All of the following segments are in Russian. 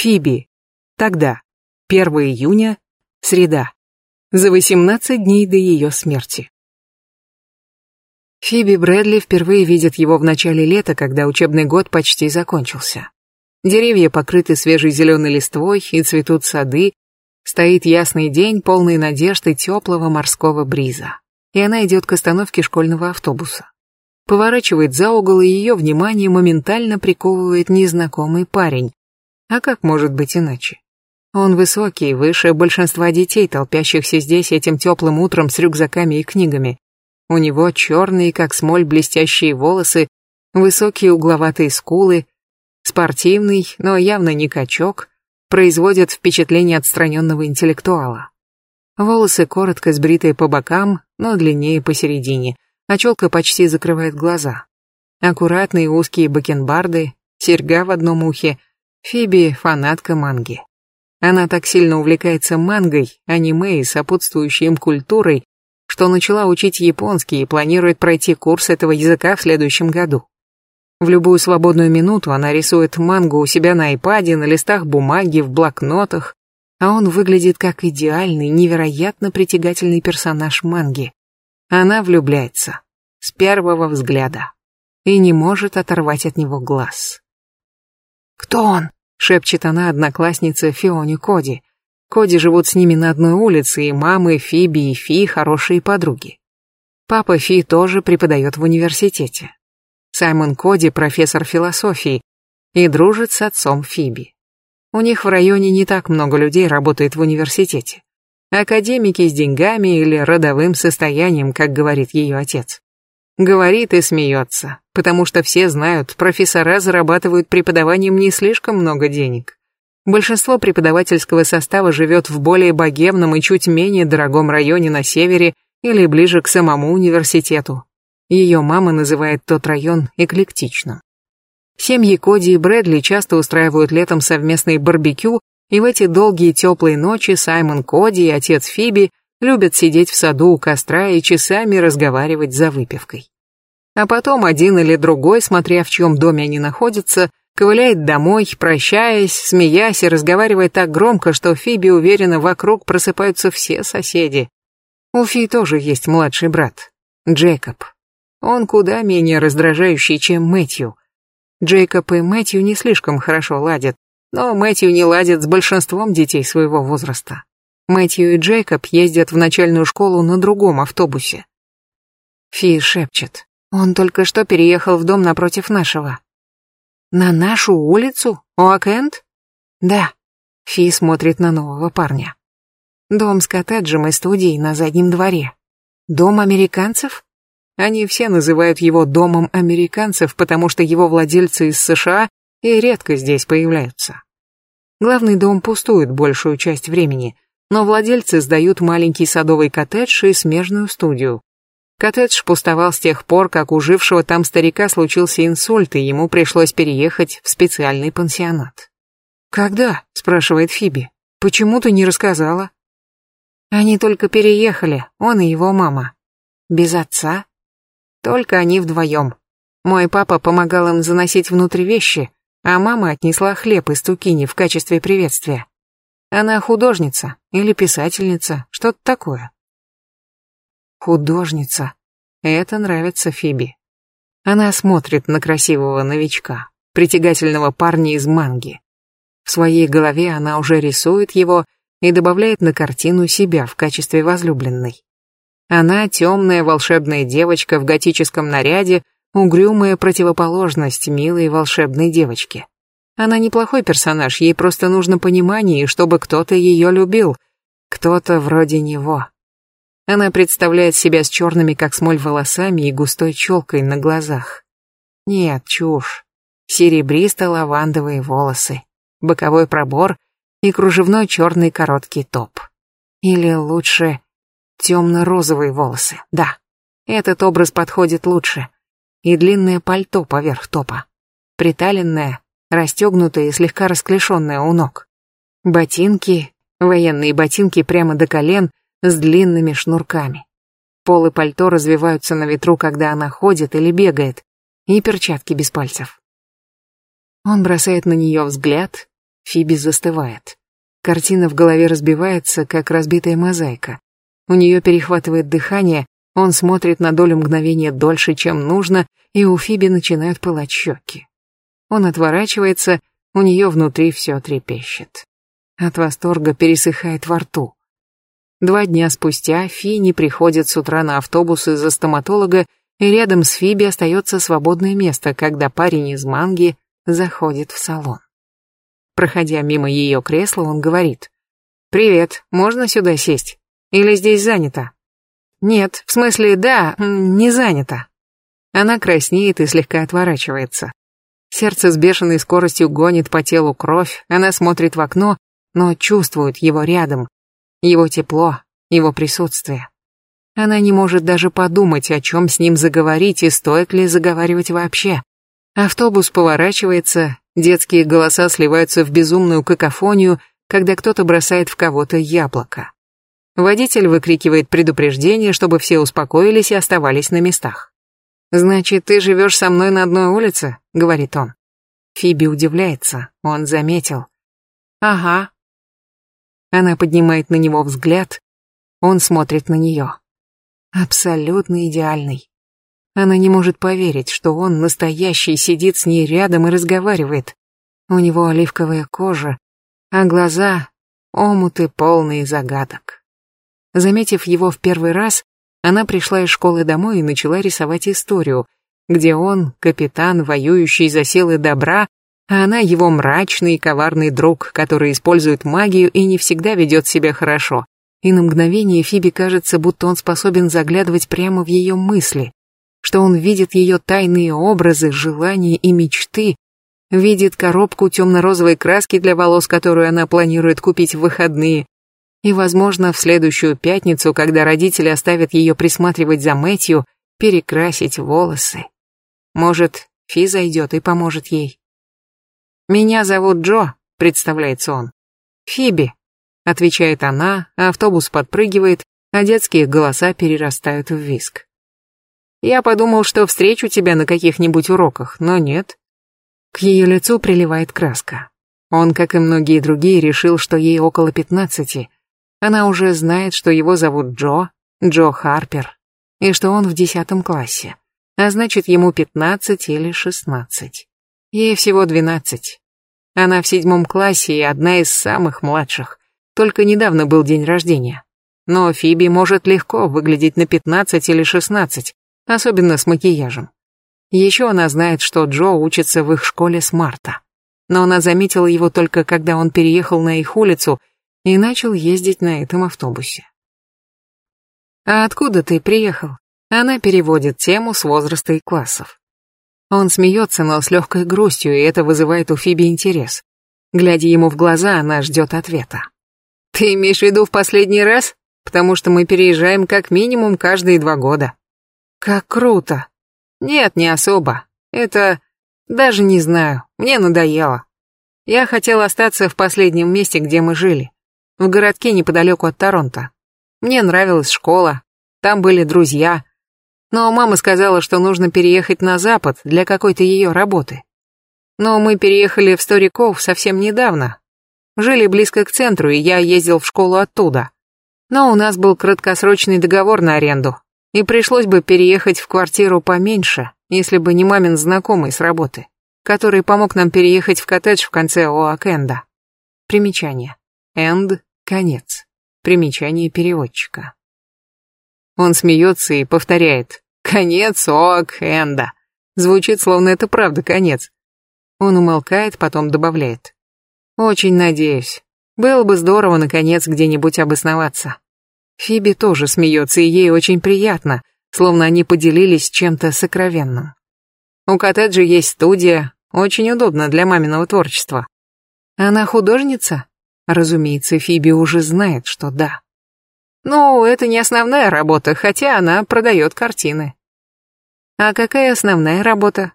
Фиби. Тогда, 1 июня, среда. За 18 дней до ее смерти. Фиби Брэдли впервые видит его в начале лета, когда учебный год почти закончился. Деревья покрыты свежей зеленой листвой и цветут сады. Стоит ясный день, полный надежд и теплого морского бриза. И она идет к остановке школьного автобуса. Поворачивает за угол, и ее внимание моментально приковывает незнакомый парень. А как может быть иначе? Он высокий, выше большинства детей, толпящихся здесь этим теплым утром с рюкзаками и книгами. У него черные, как смоль, блестящие волосы, высокие угловатые скулы, спортивный, но явно не качок, производит впечатление отстраненного интеллектуала. Волосы коротко сбритые по бокам, но длиннее посередине, а челка почти закрывает глаза. Аккуратные узкие бакенбарды, серьга в одном ухе — Фиби — фанатка манги. Она так сильно увлекается мангой, аниме и сопутствующей им культурой, что начала учить японский и планирует пройти курс этого языка в следующем году. В любую свободную минуту она рисует мангу у себя на айпаде, на листах бумаги, в блокнотах, а он выглядит как идеальный, невероятно притягательный персонаж манги. Она влюбляется. С первого взгляда. И не может оторвать от него глаз. «Кто он?» — шепчет она одноклассница Фионе Коди. Коди живут с ними на одной улице, и мамы Фиби и Фи — хорошие подруги. Папа Фи тоже преподает в университете. Саймон Коди — профессор философии и дружит с отцом Фиби. У них в районе не так много людей работает в университете. Академики с деньгами или родовым состоянием, как говорит ее отец. Говорит и смеется, потому что все знают, профессора зарабатывают преподаванием не слишком много денег. Большинство преподавательского состава живет в более богемном и чуть менее дорогом районе на севере или ближе к самому университету. Ее мама называет тот район эклектичным. Семьи Коди и Брэдли часто устраивают летом совместные барбекю, и в эти долгие теплые ночи Саймон Коди и отец Фиби любят сидеть в саду у костра и часами разговаривать за выпивкой. А потом один или другой, смотря в чьем доме они находятся, ковыляет домой, прощаясь, смеясь и разговаривая так громко, что Фиби уверена, вокруг просыпаются все соседи. У Фи тоже есть младший брат, Джейкоб. Он куда менее раздражающий, чем Мэтью. Джейкоб и Мэтью не слишком хорошо ладят, но Мэтью не ладит с большинством детей своего возраста. Мэтью и Джейкоб ездят в начальную школу на другом автобусе. Фи шепчет. Он только что переехал в дом напротив нашего. На нашу улицу? Оакент? Да. Фи смотрит на нового парня. Дом с коттеджем и студией на заднем дворе. Дом американцев? Они все называют его домом американцев, потому что его владельцы из США и редко здесь появляются. Главный дом пустует большую часть времени – но владельцы сдают маленький садовый коттедж и смежную студию. Коттедж пустовал с тех пор, как у жившего там старика случился инсульт, и ему пришлось переехать в специальный пансионат. «Когда?» – спрашивает Фиби. «Почему ты не рассказала?» Они только переехали, он и его мама. Без отца. Только они вдвоем. Мой папа помогал им заносить внутрь вещи, а мама отнесла хлеб из тукини в качестве приветствия. Она художница или писательница, что-то такое. Художница. Это нравится Фиби. Она смотрит на красивого новичка, притягательного парня из манги. В своей голове она уже рисует его и добавляет на картину себя в качестве возлюбленной. Она темная волшебная девочка в готическом наряде, угрюмая противоположность милой волшебной девочке. Она неплохой персонаж, ей просто нужно понимание, чтобы кто-то ее любил. Кто-то вроде него. Она представляет себя с черными, как смоль, волосами и густой челкой на глазах. Нет, чушь. Серебристо-лавандовые волосы, боковой пробор и кружевной черный короткий топ. Или лучше, темно-розовые волосы, да. Этот образ подходит лучше. И длинное пальто поверх топа. Приталенное, расстегнутая и слегка расклешенная у ног. Ботинки, военные ботинки прямо до колен, с длинными шнурками. Полы пальто развиваются на ветру, когда она ходит или бегает, и перчатки без пальцев. Он бросает на нее взгляд, Фиби застывает. Картина в голове разбивается, как разбитая мозаика. У нее перехватывает дыхание, он смотрит на долю мгновения дольше, чем нужно, и у Фиби начинают пылать щеки. Он отворачивается, у нее внутри все трепещет. От восторга пересыхает во рту. Два дня спустя Фи не приходит с утра на автобус из-за стоматолога, и рядом с Фиби остается свободное место, когда парень из манги заходит в салон. Проходя мимо ее кресла, он говорит. «Привет, можно сюда сесть? Или здесь занято?» «Нет, в смысле, да, не занято». Она краснеет и слегка отворачивается. Сердце с бешеной скоростью гонит по телу кровь, она смотрит в окно, но чувствует его рядом, его тепло, его присутствие. Она не может даже подумать, о чем с ним заговорить и стоит ли заговаривать вообще. Автобус поворачивается, детские голоса сливаются в безумную какофонию, когда кто-то бросает в кого-то яблоко. Водитель выкрикивает предупреждение, чтобы все успокоились и оставались на местах. «Значит, ты живешь со мной на одной улице?» — говорит он. Фиби удивляется, он заметил. «Ага». Она поднимает на него взгляд, он смотрит на нее. Абсолютно идеальный. Она не может поверить, что он настоящий сидит с ней рядом и разговаривает. У него оливковая кожа, а глаза — омуты полные загадок. Заметив его в первый раз, она пришла из школы домой и начала рисовать историю, где он, капитан, воюющий за силы добра, а она его мрачный и коварный друг, который использует магию и не всегда ведет себя хорошо. И на мгновение Фиби кажется, будто он способен заглядывать прямо в ее мысли, что он видит ее тайные образы, желания и мечты, видит коробку темно-розовой краски для волос, которую она планирует купить в выходные, и, возможно, в следующую пятницу, когда родители оставят ее присматривать за Мэтью, перекрасить волосы. Может, Фи зайдет и поможет ей. «Меня зовут Джо», — представляется он. «Фиби», — отвечает она, а автобус подпрыгивает, а детские голоса перерастают в виск. «Я подумал, что встречу тебя на каких-нибудь уроках, но нет». К ее лицу приливает краска. Он, как и многие другие, решил, что ей около пятнадцати — она уже знает, что его зовут Джо, Джо Харпер, и что он в десятом классе, а значит ему пятнадцать или шестнадцать. Ей всего двенадцать. Она в седьмом классе и одна из самых младших. Только недавно был день рождения. Но Фиби может легко выглядеть на пятнадцать или шестнадцать, особенно с макияжем. Еще она знает, что Джо учится в их школе с марта. Но она заметила его только когда он переехал на их улицу – и начал ездить на этом автобусе. «А откуда ты приехал?» Она переводит тему с возраста и классов. Он смеется, но с легкой грустью, и это вызывает у Фиби интерес. Глядя ему в глаза, она ждет ответа. «Ты имеешь в виду в последний раз? Потому что мы переезжаем как минимум каждые два года». «Как круто!» «Нет, не особо. Это... даже не знаю. Мне надоело. Я хотел остаться в последнем месте, где мы жили в городке неподалеку от Торонто. Мне нравилась школа, там были друзья. Но мама сказала, что нужно переехать на запад для какой-то ее работы. Но мы переехали в Сториков совсем недавно. Жили близко к центру, и я ездил в школу оттуда. Но у нас был краткосрочный договор на аренду, и пришлось бы переехать в квартиру поменьше, если бы не мамин знакомый с работы, который помог нам переехать в коттедж в конце Оакенда. Примечание. Энд Конец. Примечание переводчика. Он смеется и повторяет «Конец, ок, Энда!» Звучит, словно это правда конец. Он умолкает, потом добавляет. «Очень надеюсь. Было бы здорово, наконец, где-нибудь обосноваться». Фиби тоже смеется, и ей очень приятно, словно они поделились чем-то сокровенным. У коттеджа есть студия, очень удобно для маминого творчества. Она художница? Разумеется, Фиби уже знает, что да. Ну, это не основная работа, хотя она продает картины. А какая основная работа?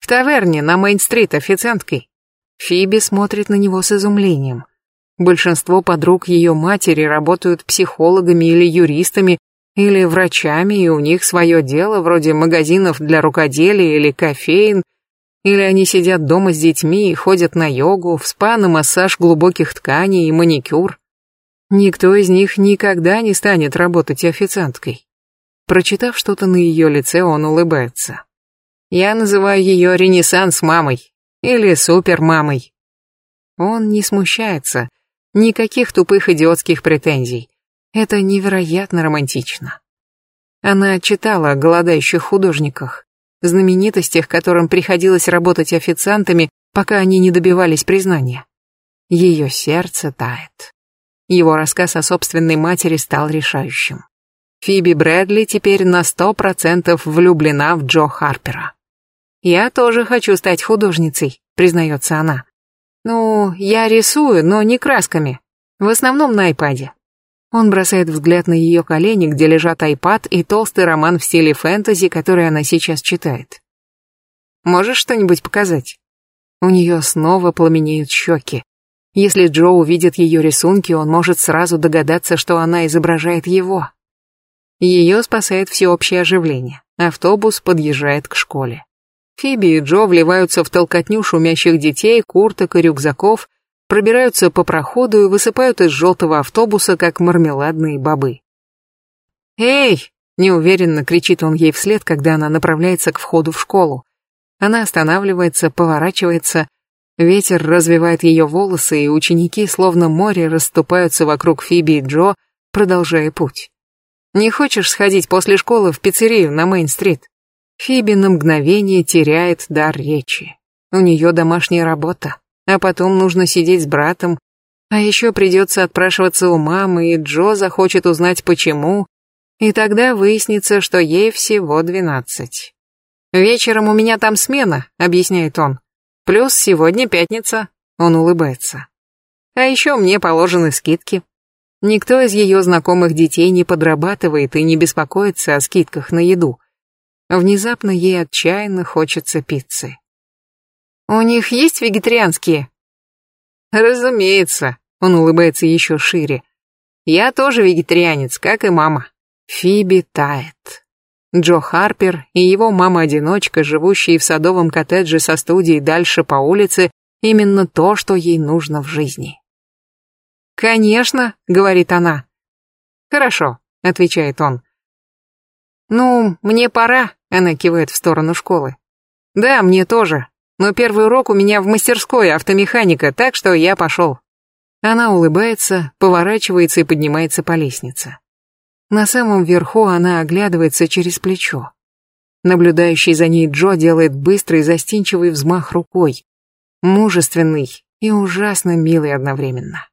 В таверне на Мейн-стрит официанткой. Фиби смотрит на него с изумлением. Большинство подруг ее матери работают психологами или юристами, или врачами, и у них свое дело вроде магазинов для рукоделия или кофеин, или они сидят дома с детьми и ходят на йогу, в спа, на массаж глубоких тканей и маникюр. Никто из них никогда не станет работать официанткой. Прочитав что-то на ее лице, он улыбается. Я называю ее ренессанс-мамой или супер-мамой. Он не смущается, никаких тупых идиотских претензий. Это невероятно романтично. Она читала о голодающих художниках, знаменитостях, которым приходилось работать официантами, пока они не добивались признания. Ее сердце тает. Его рассказ о собственной матери стал решающим. Фиби Брэдли теперь на сто процентов влюблена в Джо Харпера. «Я тоже хочу стать художницей», — признается она. «Ну, я рисую, но не красками. В основном на айпаде. Он бросает взгляд на ее колени, где лежат айпад и толстый роман в стиле фэнтези, который она сейчас читает. «Можешь что-нибудь показать?» У нее снова пламенеют щеки. Если Джо увидит ее рисунки, он может сразу догадаться, что она изображает его. Ее спасает всеобщее оживление. Автобус подъезжает к школе. Фиби и Джо вливаются в толкотню шумящих детей, курток и рюкзаков, пробираются по проходу и высыпают из желтого автобуса, как мармеладные бобы. «Эй!» — неуверенно кричит он ей вслед, когда она направляется к входу в школу. Она останавливается, поворачивается. Ветер развивает ее волосы, и ученики, словно море, расступаются вокруг Фиби и Джо, продолжая путь. «Не хочешь сходить после школы в пиццерию на Мейн-стрит?» Фиби на мгновение теряет дар речи. У нее домашняя работа а потом нужно сидеть с братом, а еще придется отпрашиваться у мамы, и Джо захочет узнать почему, и тогда выяснится, что ей всего двенадцать. «Вечером у меня там смена», — объясняет он. «Плюс сегодня пятница», — он улыбается. «А еще мне положены скидки». Никто из ее знакомых детей не подрабатывает и не беспокоится о скидках на еду. Внезапно ей отчаянно хочется пиццы. У них есть вегетарианские? Разумеется, он улыбается еще шире. Я тоже вегетарианец, как и мама. Фиби тает. Джо Харпер и его мама-одиночка, живущие в садовом коттедже со студией дальше по улице, именно то, что ей нужно в жизни. «Конечно», — говорит она. «Хорошо», — отвечает он. «Ну, мне пора», — она кивает в сторону школы. «Да, мне тоже», но первый урок у меня в мастерской автомеханика, так что я пошел». Она улыбается, поворачивается и поднимается по лестнице. На самом верху она оглядывается через плечо. Наблюдающий за ней Джо делает быстрый застенчивый взмах рукой. Мужественный и ужасно милый одновременно.